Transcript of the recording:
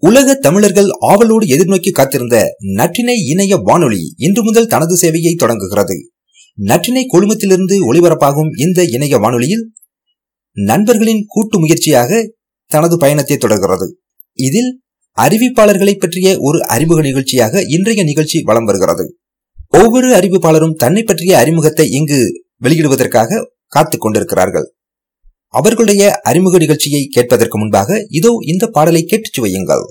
உலக தமிழர்கள் ஆவலோடு எதிர்நோக்கி காத்திருந்த நற்றினை இணைய வானொலி இன்று முதல் தனது சேவையை தொடங்குகிறது. நற்றினை குழுமத்திலிருந்து ஒளிபரப்பாகும் இந்த இணைய வானொலியில் நண்பர்களின் கூட்டு முயற்சியாக தனது பயணத்தை தொடர்கிறது. இதில் அறிவிப்பாளர்களை பற்றிய ஒரு அறிமுக நிகழ்ச்சியாக இன்றைய நிகழ்ச்சி வலம் வருகிறது. ஒவ்வொரு அறிவிப்பாளரும் தன்னை பற்றிய அறிமுகத்தை இங்கு வெளியிடுவதற்காக காத்துக் கொண்டிருக்கிறார்கள். அவர்களுடைய அறிமுக நிகழ்ச்சியை கேட்பதற்கு முன்பாக இதோ இந்த பாடலை கேட்டுச் சுவையுங்கள்